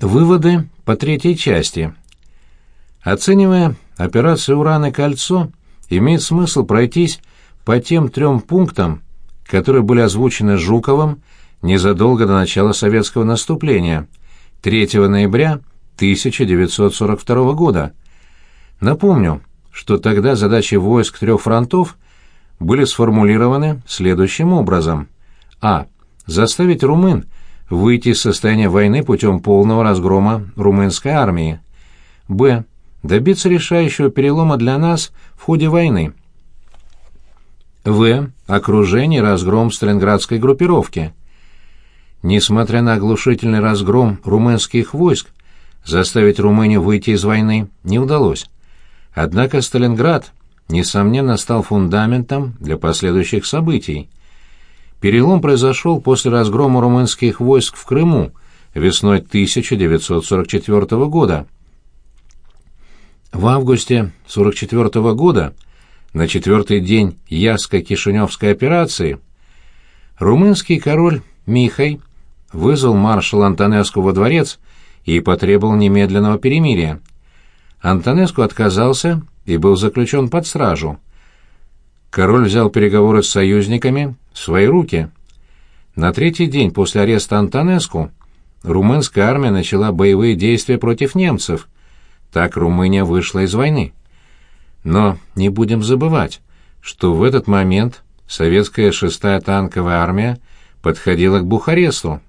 Выводы по третьей части. Оценивая операцию «Уран и кольцо», имеет смысл пройтись по тем трем пунктам, которые были озвучены Жуковым незадолго до начала советского наступления, 3 ноября 1942 года. Напомню, что тогда задачи войск трех фронтов были сформулированы следующим образом. А. Заставить румын выйти из состояния войны путем полного разгрома румынской армии. Б. Добиться решающего перелома для нас в ходе войны. В. Окружение и разгром сталинградской группировки. Несмотря на оглушительный разгром румынских войск, заставить Румынию выйти из войны не удалось. Однако Сталинград, несомненно, стал фундаментом для последующих событий. Перелом произошел после разгрома румынских войск в Крыму весной 1944 года. В августе 1944 года, на четвертый день Яско-Кишиневской операции, румынский король Михай вызвал маршала Антонеску во дворец и потребовал немедленного перемирия. Антонеску отказался и был заключен под стражу. Король взял переговоры с союзниками свои руки. На третий день после ареста Антонеску румынская армия начала боевые действия против немцев. Так Румыния вышла из войны. Но не будем забывать, что в этот момент советская шестая танковая армия подходила к Бухаресту.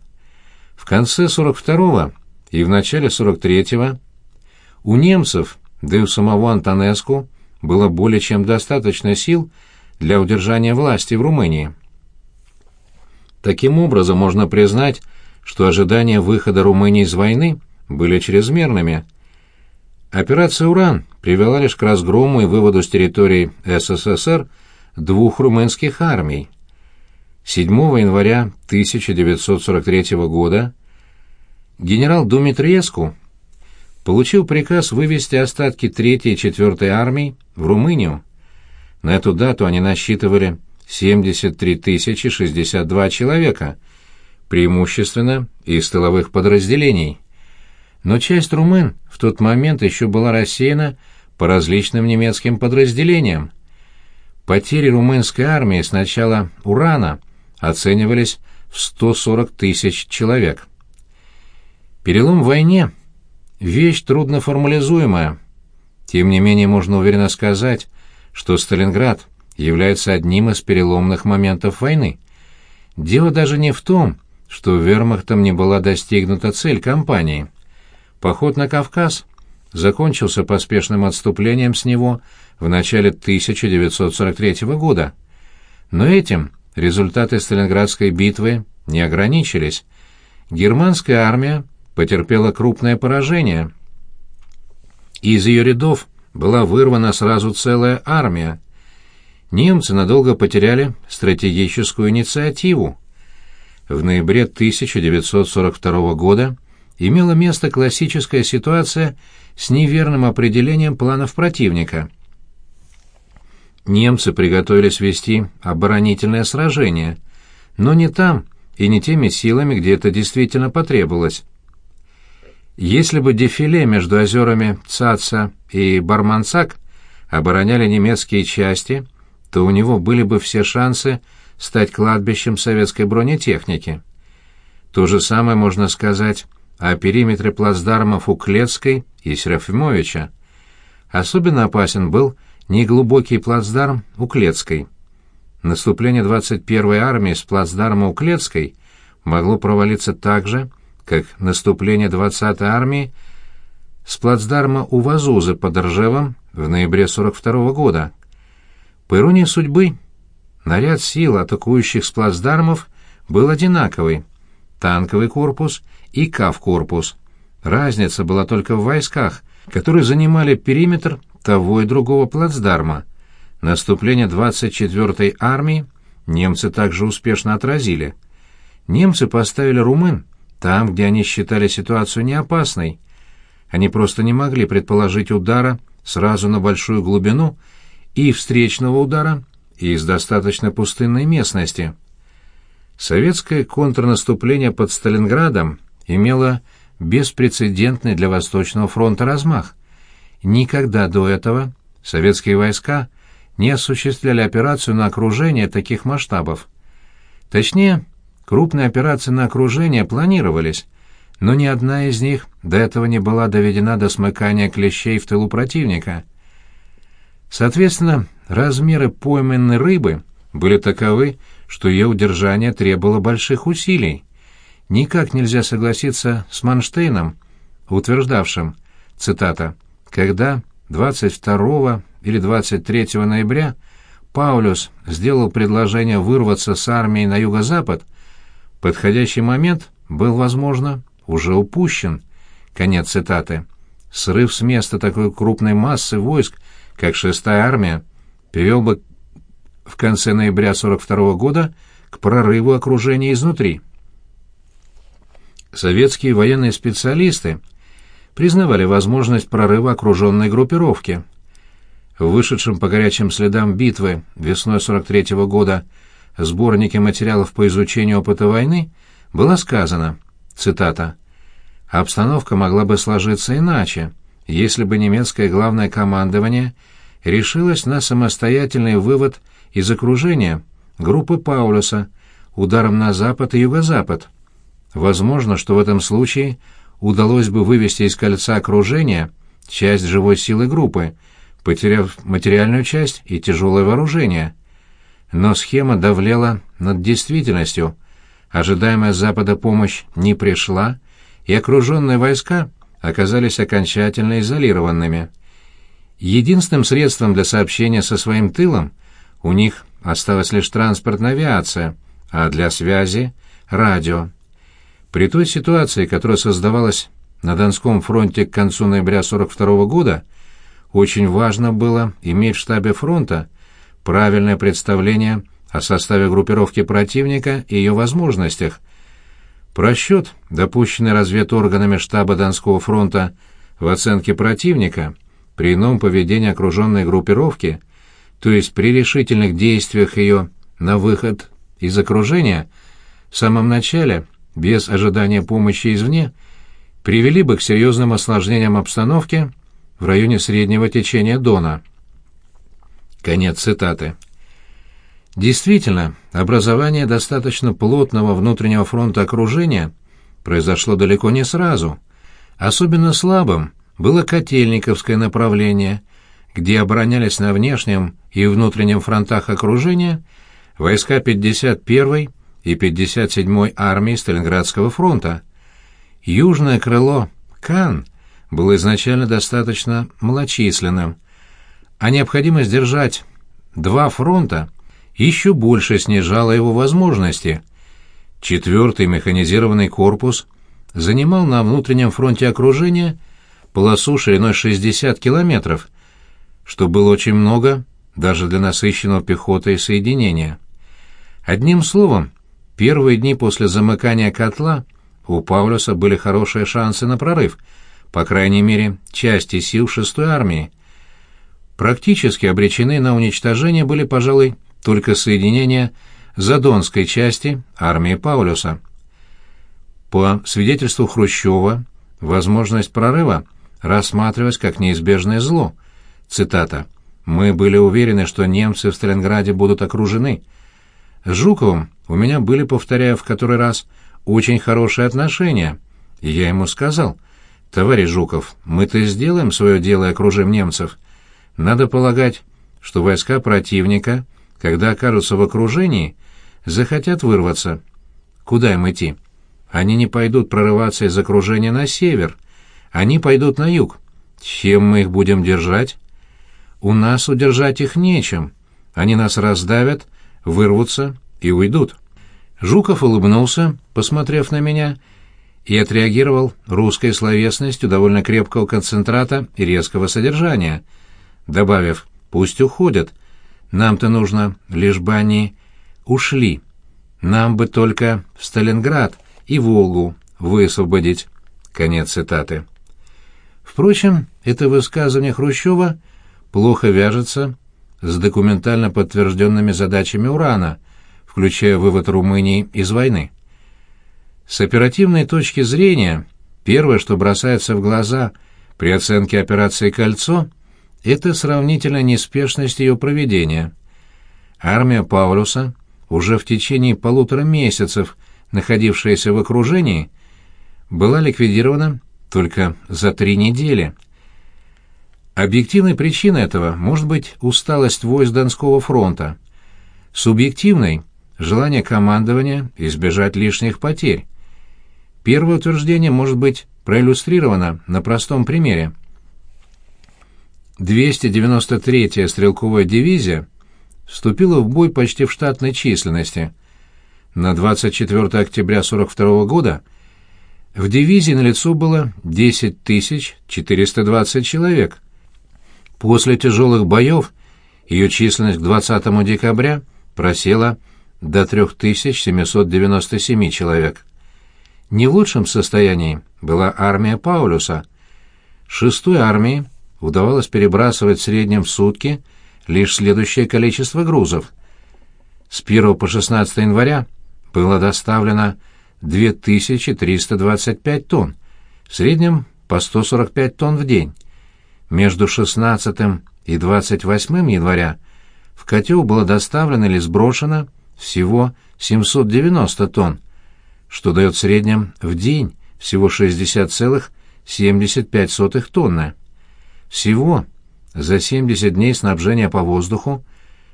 В конце 42-го и в начале 43-го у немцев, да и у самого Антонеску, было более чем достаточно сил для удержания власти в Румынии. Таким образом, можно признать, что ожидания выхода Румынии из войны были чрезмерными. Операция «Уран» привела лишь к разгрому и выводу с территории СССР двух румынских армий. 7 января 1943 года генерал Думитриеску получил приказ вывести остатки 3-й и 4-й армий в Румынию. На эту дату они насчитывали 73 062 человека, преимущественно из тыловых подразделений. Но часть румын в тот момент еще была рассеяна по различным немецким подразделениям. Потери румынской армии с начала Урана оценивались в 140 тысяч человек. Перелом в войне – вещь трудноформализуемая. Тем не менее, можно уверенно сказать, что Сталинград является одним из переломных моментов войны. Дело даже не в том, что вермахтом не была достигнута цель кампании. Поход на Кавказ закончился поспешным отступлением с него в начале 1943 года. Но этим результаты Сталинградской битвы не ограничились. Германская армия потерпела крупное поражение. Из ее рядов была вырвана сразу целая армия. Немцы надолго потеряли стратегическую инициативу. В ноябре 1942 года имела место классическая ситуация с неверным определением планов противника. Немцы приготовились вести оборонительное сражение, но не там и не теми силами, где это действительно потребовалось. Если бы дефиле между озерами Цаца и Барманцак обороняли немецкие части, то у него были бы все шансы стать кладбищем советской бронетехники. То же самое можно сказать о периметре плацдармов у Клецкой и Серафимовича. Особенно опасен был неглубокий плацдарм у Клецкой. Наступление 21-й армии с плацдарма у Клецкой могло провалиться так же, как наступление 20-й армии с плацдарма у Вазузы под Ржевом в ноябре 42 -го года. По иронии судьбы, наряд сил, атакующих с плацдармов, был одинаковый — танковый корпус и КАВ-корпус. Разница была только в войсках, которые занимали периметр того и другого плацдарма. Наступление 24-й армии немцы также успешно отразили. Немцы поставили румын там, где они считали ситуацию неопасной. Они просто не могли предположить удара сразу на большую глубину и встречного удара из достаточно пустынной местности. Советское контрнаступление под Сталинградом имело беспрецедентный для Восточного фронта размах. Никогда до этого советские войска не осуществляли операцию на окружение таких масштабов. Точнее, крупные операции на окружение планировались, но ни одна из них до этого не была доведена до смыкания клещей в тылу противника. Соответственно, размеры пойманной рыбы были таковы, что ее удержание требовало больших усилий. Никак нельзя согласиться с Манштейном, утверждавшим, цитата, «когда 22 или 23 ноября Паулюс сделал предложение вырваться с армией на юго-запад, подходящий момент был, возможно, уже упущен». Конец цитаты. Срыв с места такой крупной массы войск, как шестая армия, привел бы в конце ноября 42 года к прорыву окружения изнутри. Советские военные специалисты признавали возможность прорыва окруженной группировки. В вышедшем по горячим следам битвы весной 43 -го года сборнике материалов по изучению опыта войны было сказано, цитата, «Обстановка могла бы сложиться иначе, если бы немецкое главное командование решилось на самостоятельный вывод из окружения группы Паулюса ударом на запад и юго-запад. Возможно, что в этом случае удалось бы вывести из кольца окружения часть живой силы группы, потеряв материальную часть и тяжелое вооружение. Но схема давлела над действительностью. Ожидаемая с запада помощь не пришла, и окруженные войска оказались окончательно изолированными. Единственным средством для сообщения со своим тылом у них осталась лишь транспортная авиация, а для связи — радио. При той ситуации, которая создавалась на Донском фронте к концу ноября 42 года, очень важно было иметь в штабе фронта правильное представление о составе группировки противника и ее возможностях. Просчет, допущенный разведорганами штаба Донского фронта в оценке противника, при ином поведении окруженной группировки, то есть при решительных действиях ее на выход из окружения, в самом начале – без ожидания помощи извне, привели бы к серьезным осложнениям обстановки в районе среднего течения Дона. Конец цитаты. Действительно, образование достаточно плотного внутреннего фронта окружения произошло далеко не сразу. Особенно слабым было Котельниковское направление, где оборонялись на внешнем и внутреннем фронтах окружения войска 51-й и 57-й армии Сталинградского фронта. Южное крыло Кан было изначально достаточно малочисленным, а необходимость держать два фронта еще больше снижала его возможности. Четвертый механизированный корпус занимал на внутреннем фронте окружения полосу шириной 60 километров, что было очень много даже для насыщенного пехотой соединения. Одним словом, Первые дни после замыкания котла у Паулюса были хорошие шансы на прорыв, по крайней мере, части сил шестой армии. Практически обречены на уничтожение были, пожалуй, только соединения Задонской части армии Паулюса. По свидетельству Хрущева, возможность прорыва рассматривалась как неизбежное зло. Цитата. «Мы были уверены, что немцы в Сталинграде будут окружены. С Жуковым у меня были, повторяю в который раз, очень хорошие отношения. И я ему сказал, «Товарищ Жуков, мы-то сделаем свое дело и окружим немцев. Надо полагать, что войска противника, когда окажутся в окружении, захотят вырваться. Куда им идти? Они не пойдут прорываться из окружения на север. Они пойдут на юг. Чем мы их будем держать? У нас удержать их нечем. Они нас раздавят, вырвутся и уйдут. Жуков улыбнулся, посмотрев на меня, и отреагировал русской словесностью довольно крепкого концентрата и резкого содержания, добавив «пусть уходят, нам-то нужно, лишь бы они ушли, нам бы только в Сталинград и Волгу высвободить». Конец цитаты. Впрочем, это высказывание Хрущева плохо вяжется с документально подтвержденными задачами Урана, включая вывод Румынии из войны. С оперативной точки зрения, Первое, что бросается в глаза при оценке операции «Кольцо», это сравнительная неспешность ее проведения. Армия Паулюса, уже в течение полутора месяцев находившаяся в окружении, была ликвидирована только за три недели. Объективной причиной этого может быть усталость войск Донского фронта. Субъективной – желание командования избежать лишних потерь. Первое утверждение может быть проиллюстрировано на простом примере. 293-я стрелковая дивизия вступила в бой почти в штатной численности. На 24 октября 42 года в дивизии на лицо было 10 420 человек. После тяжелых боев ее численность к 20 декабря просела до 3797 человек. Не в лучшем состоянии была армия Паулюса. Шестой армии удавалось перебрасывать в среднем в сутки лишь следующее количество грузов. С 1 по 16 января было доставлено 2325 тонн, в среднем по 145 тонн в день. Между 16 и 28 января в котел было доставлено или сброшено всего 790 тонн, что дает в среднем в день всего 60,75 тонны. Всего за 70 дней снабжения по воздуху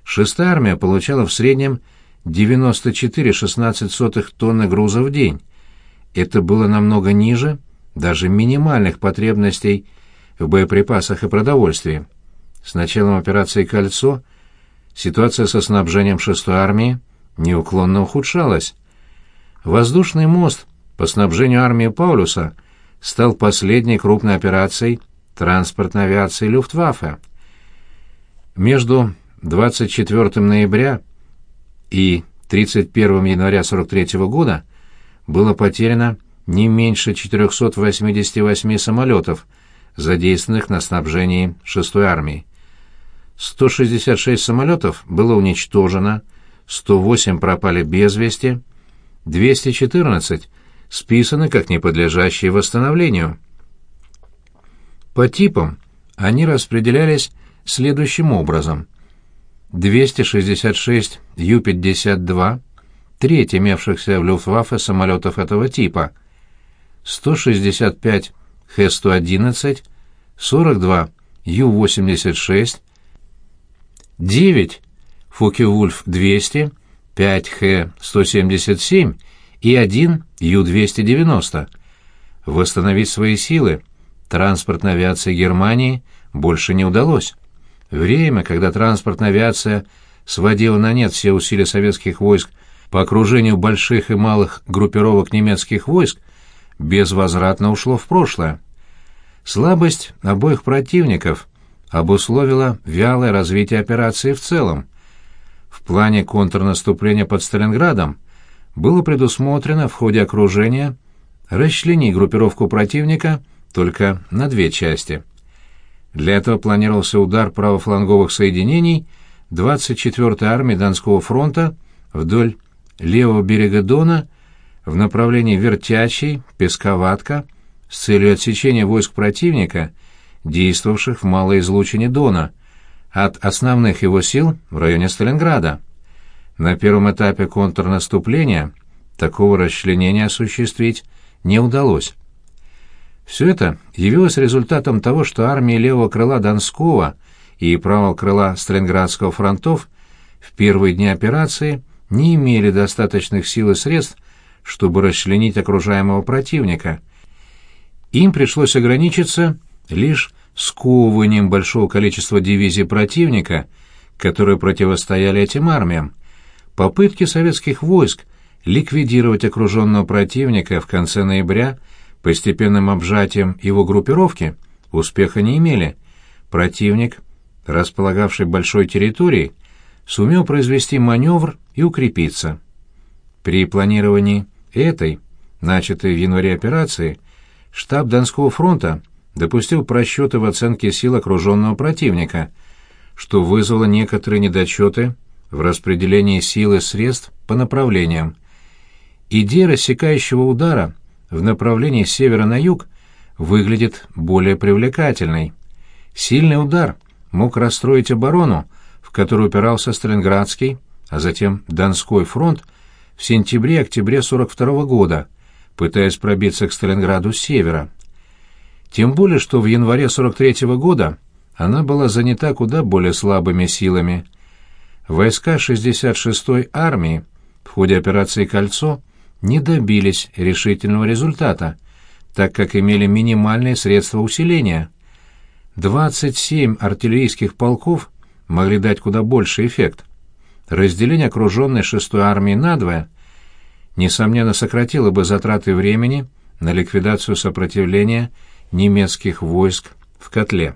шестая армия получала в среднем 94,16 тонны груза в день. Это было намного ниже даже минимальных потребностей в боеприпасах и продовольствии. С началом операции «Кольцо» ситуация со снабжением шестой армии неуклонно ухудшалась. Воздушный мост по снабжению армии Паулюса стал последней крупной операцией транспортной авиации Люфтваффе. Между 24 ноября и 31 января 43 года было потеряно не меньше 488 самолетов, задействованных на снабжении 6-й армии. 166 самолетов было уничтожено, 108 пропали без вести, 214 списаны как неподлежащие восстановлению. По типам они распределялись следующим образом. 266 Ю-52, треть имевшихся в Люфтваффе самолетов этого типа, 165 Х-111, 42 Ю-86, 9 Фокке-Вульф-200, 5 Х-177 и 1 Ю-290. Восстановить свои силы – транспортной авиации Германии больше не удалось. Время, когда транспортная авиация сводила на нет все усилия советских войск по окружению больших и малых группировок немецких войск, безвозвратно ушло в прошлое. Слабость обоих противников обусловила вялое развитие операции в целом. В плане контрнаступления под Сталинградом было предусмотрено в ходе окружения расчленить группировку противника – только на две части. Для этого планировался удар правофланговых соединений 24-й армии Донского фронта вдоль левого берега Дона в направлении Вертячий, Песковатка с целью отсечения войск противника, действовавших в малой излучине Дона, от основных его сил в районе Сталинграда. На первом этапе контрнаступления такого расчленения осуществить не удалось. Все это явилось результатом того, что армии левого крыла Донского и правого крыла Сталинградского фронтов в первые дни операции не имели достаточных сил и средств, чтобы расчленить окружаемого противника. Им пришлось ограничиться лишь сковыванием большого количества дивизий противника, которые противостояли этим армиям. Попытки советских войск ликвидировать окруженного противника в конце ноября – постепенным обжатием его группировки успеха не имели. Противник, располагавший большой территорией, сумел произвести маневр и укрепиться. При планировании этой, начатой в январе операции, штаб Донского фронта допустил просчеты в оценке сил окруженного противника, что вызвало некоторые недочеты в распределении сил и средств по направлениям. Идея рассекающего удара – в направлении с севера на юг выглядит более привлекательной. Сильный удар мог расстроить оборону, в которую упирался Сталинградский, а затем Донской фронт в сентябре-октябре 42 -го года, пытаясь пробиться к Сталинграду с севера. Тем более, что в январе 43 -го года она была занята куда более слабыми силами. Войска 66-й армии в ходе операции «Кольцо» не добились решительного результата, так как имели минимальные средства усиления. 27 артиллерийских полков могли дать куда больший эффект. Разделение окруженной 6-й армии надвое, несомненно, сократило бы затраты времени на ликвидацию сопротивления немецких войск в котле.